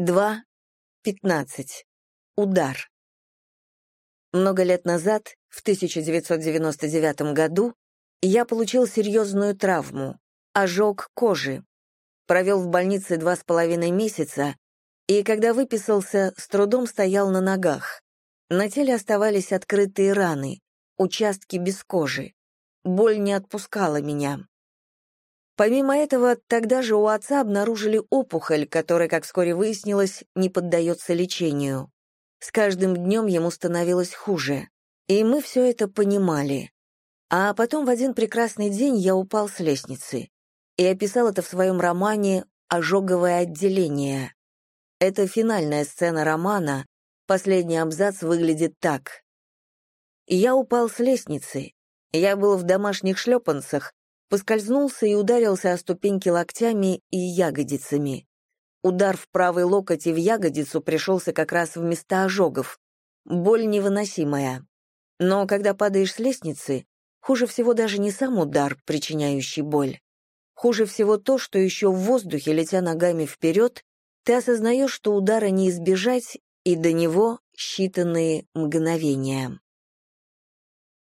2.15. Удар. Много лет назад, в 1999 году, я получил серьезную травму — ожог кожи. Провел в больнице два с половиной месяца, и когда выписался, с трудом стоял на ногах. На теле оставались открытые раны, участки без кожи. Боль не отпускала меня. Помимо этого, тогда же у отца обнаружили опухоль, которая, как вскоре выяснилось, не поддается лечению. С каждым днем ему становилось хуже. И мы все это понимали. А потом в один прекрасный день я упал с лестницы и описал это в своем романе «Ожоговое отделение». Это финальная сцена романа, последний абзац выглядит так. Я упал с лестницы, я был в домашних шлепанцах, поскользнулся и ударился о ступеньки локтями и ягодицами. Удар в правый локоть и в ягодицу пришелся как раз в места ожогов. Боль невыносимая. Но когда падаешь с лестницы, хуже всего даже не сам удар, причиняющий боль. Хуже всего то, что еще в воздухе, летя ногами вперед, ты осознаешь, что удара не избежать, и до него считанные мгновения.